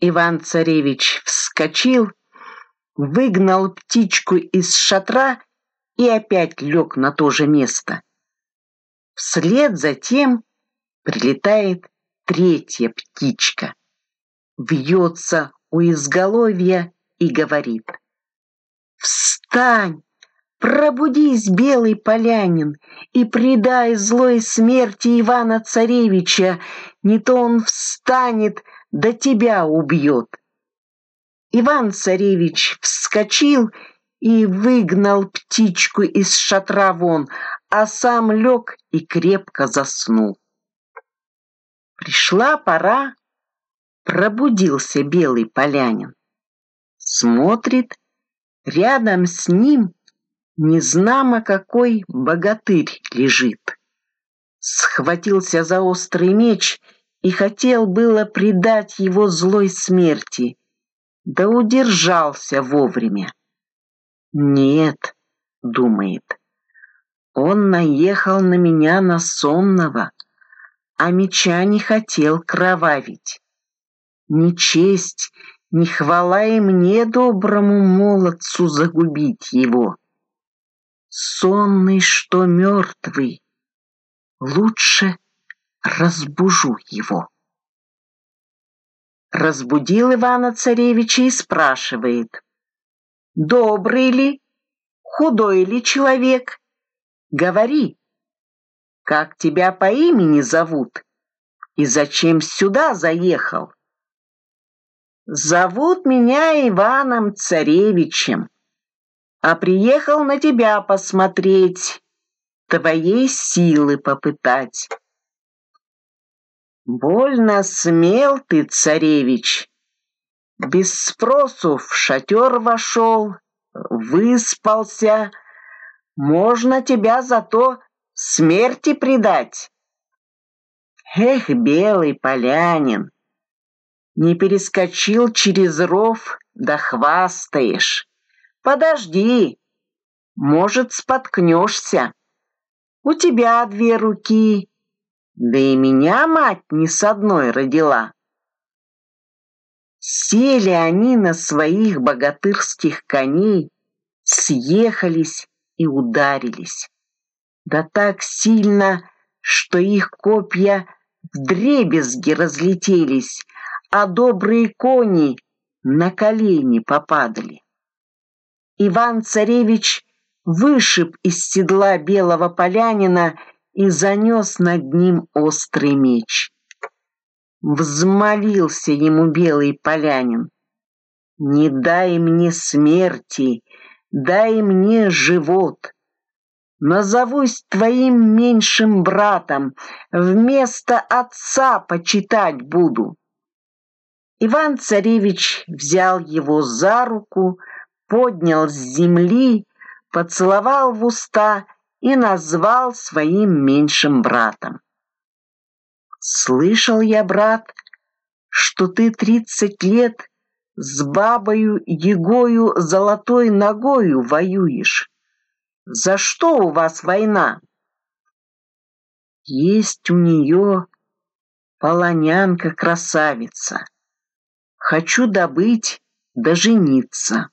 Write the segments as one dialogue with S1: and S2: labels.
S1: Иван-царевич вскочил, выгнал птичку из шатра и опять лег на то же место. Вслед за тем прилетает третья птичка, вьется у изголовья и говорит. «Встань! Пробудись, белый полянин, и предай злой смерти Ивана-царевича, не то он встанет, да тебя убьет». Иван-царевич вскочил и выгнал птичку из шатра вон, а сам лег и крепко заснул. Пришла пора, пробудился белый полянин. Смотрит, рядом с ним незнамо какой богатырь лежит. Схватился за острый меч и хотел было предать его злой смерти, да удержался вовремя. «Нет», — думает, — «он наехал на меня на сонного, а меча не хотел кровавить. Ни честь, ни хвала и мне, доброму молодцу, загубить его. Сонный, что мертвый, лучше разбужу его». Разбудил Ивана-царевича и спрашивает, «Добрый ли, худой ли человек? Говори, как тебя по имени зовут и зачем сюда заехал?» «Зовут меня Иваном Царевичем, а приехал на тебя посмотреть, твоей силы попытать». «Больно смел ты, царевич!» Без спросу в шатер вошел, выспался. Можно тебя зато смерти предать. Эх, белый полянин, не перескочил через ров, да хвастаешь. Подожди, может, споткнешься. У тебя две руки, да и меня мать не с одной родила. Сели они на своих богатырских коней, съехались и ударились. Да так сильно, что их копья вдребезги разлетелись, а добрые кони на колени попадали. Иван-царевич вышиб из седла белого полянина и занес над ним острый меч. Взмолился ему белый полянин. «Не дай мне смерти, дай мне живот. Назовусь твоим меньшим братом, вместо отца почитать буду». Иван-царевич взял его за руку, поднял с земли, поцеловал в уста и назвал своим меньшим братом. «Слышал я, брат, что ты тридцать лет с бабою Егою золотой ногою воюешь. За что у вас война?» «Есть у нее полонянка-красавица. Хочу добыть да жениться».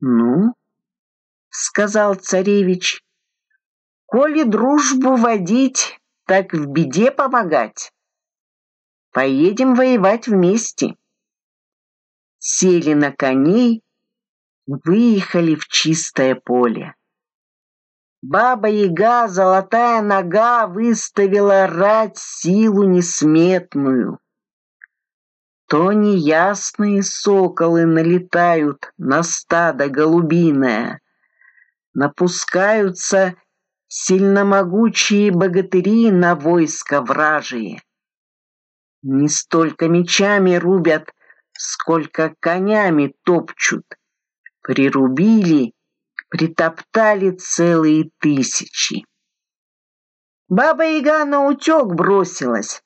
S1: «Ну?» — сказал царевич. Коли дружбу водить, так в беде помогать. Поедем воевать вместе. Сели на коней, выехали в чистое поле. Баба-яга, золотая нога, выставила рать силу несметную. То неясные соколы налетают на стадо голубиное, напускаются сильномогучие богатыри на войско вражие. Не столько мечами рубят, сколько конями топчут. Прирубили, притоптали целые тысячи. Баба-яга на утек бросилась,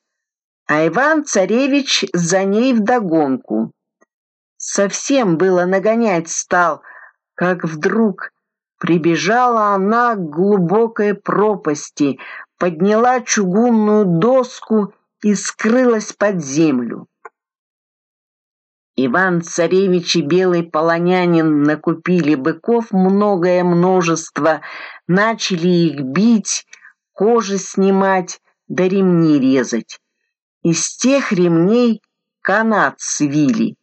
S1: а Иван-царевич за ней вдогонку. Совсем было нагонять стал, как вдруг Прибежала она к глубокой пропасти, подняла чугунную доску и скрылась под землю. Иван-царевич и белый полонянин накупили быков многое множество, начали их бить, кожи снимать, да ремни резать. Из тех ремней канат свили.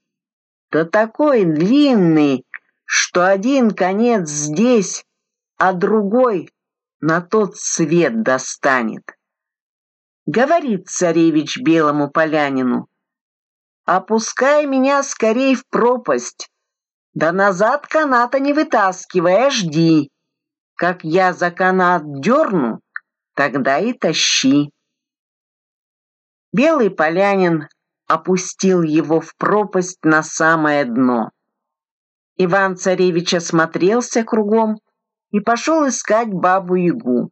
S1: Да такой длинный, что один конец здесь, а другой на тот свет достанет. Говорит царевич белому полянину, «Опускай меня скорей в пропасть, да назад каната не вытаскивай, а жди. Как я за канат дерну, тогда и тащи». Белый полянин опустил его в пропасть на самое дно. Иван-царевич осмотрелся кругом и пошел искать бабу-ягу.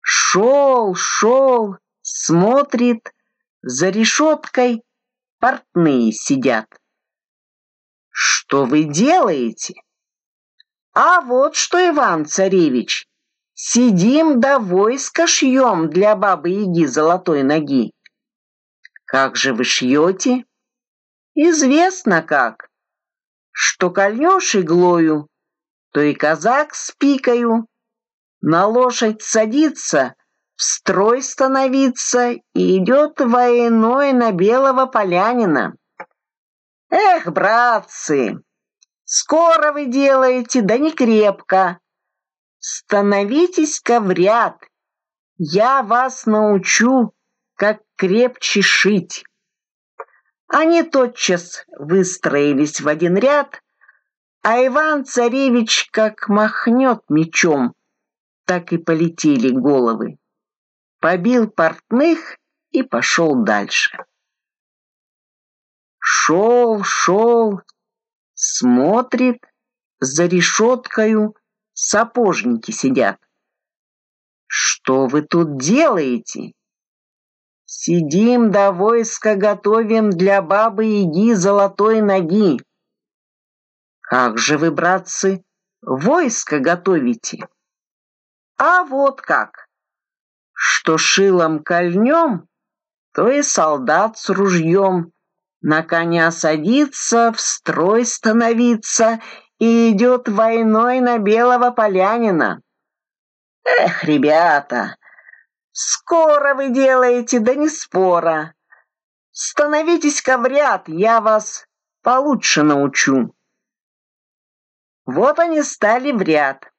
S1: Шел, шел, смотрит, за решеткой портные сидят. Что вы делаете? А вот что, Иван-царевич, сидим да войско шьем для бабы-яги золотой ноги. Как же вы шьете? Известно как. Что кольнешь иглою, то и казак с пикою. На лошадь садится, в строй становиться и идет войной на белого полянина. Эх, братцы, скоро вы делаете, да не крепко. Становитесь-ка в ряд, я вас научу, как крепче шить. Они тотчас выстроились в один ряд, а Иван-царевич как махнет мечом, так и полетели головы. Побил портных и пошел дальше. Шел, шел, смотрит, за решеткою сапожники сидят. Что вы тут делаете? Сидим до войска готовим для бабы-яги золотой ноги. Как же вы, братцы, войско готовите? А вот как. Что шилом кольнем, то и солдат с ружьем на коня садится, в строй становиться и идет войной на белого полянина. Эх, ребята, Скоро вы делаете, да не спора. Становитесь-ка в ряд, я вас получше научу. Вот они стали в ряд.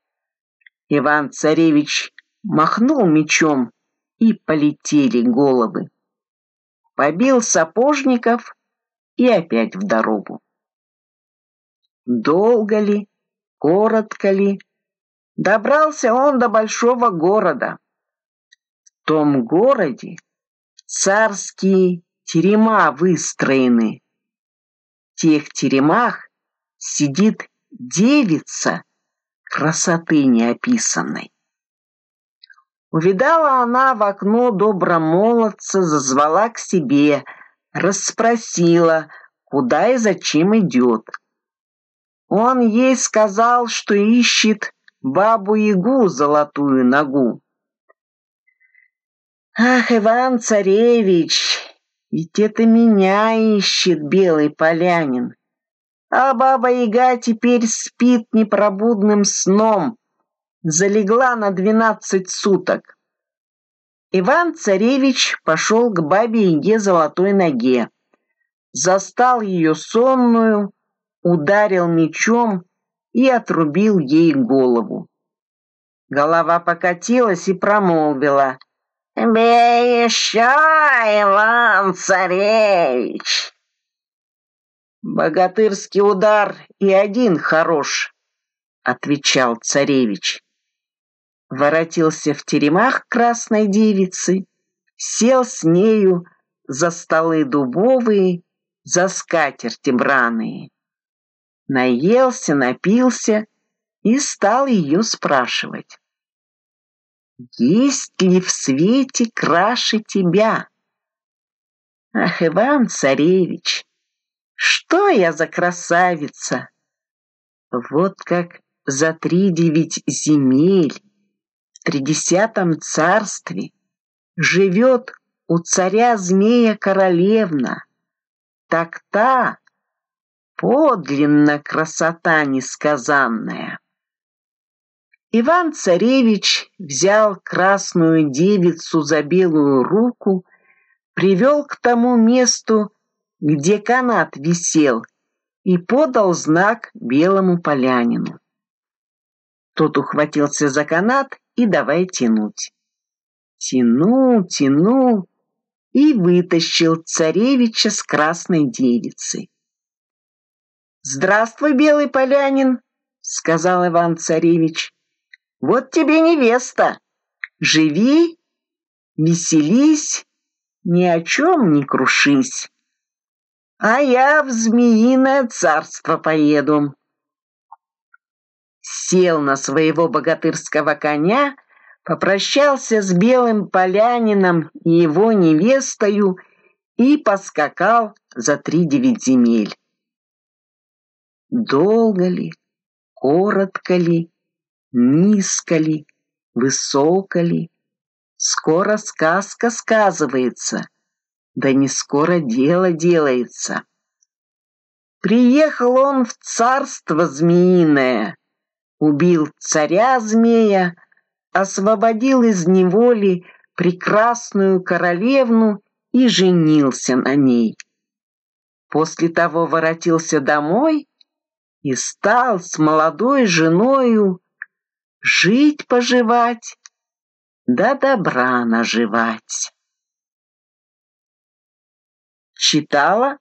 S1: Иван-царевич махнул мечом, и полетели головы. Побил сапожников и опять в дорогу. Долго ли, коротко ли, добрался он до большого города том городе царские терема выстроены. В тех теремах сидит девица красоты неописанной. Увидала она в окно добромолодца, зазвала к себе, расспросила, куда и зачем идет. Он ей сказал, что ищет бабу-ягу золотую ногу. Ах, Иван-царевич, ведь это меня ищет белый полянин. А баба-яга теперь спит непробудным сном, залегла на двенадцать суток. Иван-царевич пошел к бабе-яге золотой ноге, застал ее сонную, ударил мечом и отрубил ей голову. Голова покатилась и промолвила — «Бей еще, Иван-царевич!» «Богатырский удар и один хорош», — отвечал царевич. Воротился в теремах красной девицы, сел с нею за столы дубовые, за скатерти браные. Наелся, напился и стал ее спрашивать. Есть ли в свете краше тебя? Ах, Иван-царевич, что я за красавица! Вот как за три девять земель в тридесятом царстве живет у царя змея королевна, так та Подлинно красота несказанная. Иван-царевич взял красную девицу за белую руку, привел к тому месту, где канат висел, и подал знак белому полянину. Тот ухватился за канат и давай тянуть. Тянул, тянул и вытащил царевича с красной девицей. «Здравствуй, белый полянин!» — сказал Иван-царевич. «Вот тебе невеста! Живи, веселись, ни о чем не крушись, а я в змеиное царство поеду» сел на своего богатырского коня, попрощался с белым полянином и его невестою и поскакал за три девять земель. Долго ли, коротко ли, низко ли, высоко ли, скоро сказка сказывается, да не скоро дело делается. Приехал он в царство змеиное, убил царя-змея, освободил из неволи прекрасную королевну и женился на ней. После того воротился домой и стал с молодой женою жить-поживать, да добра наживать. Читала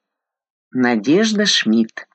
S1: Надежда Шмидт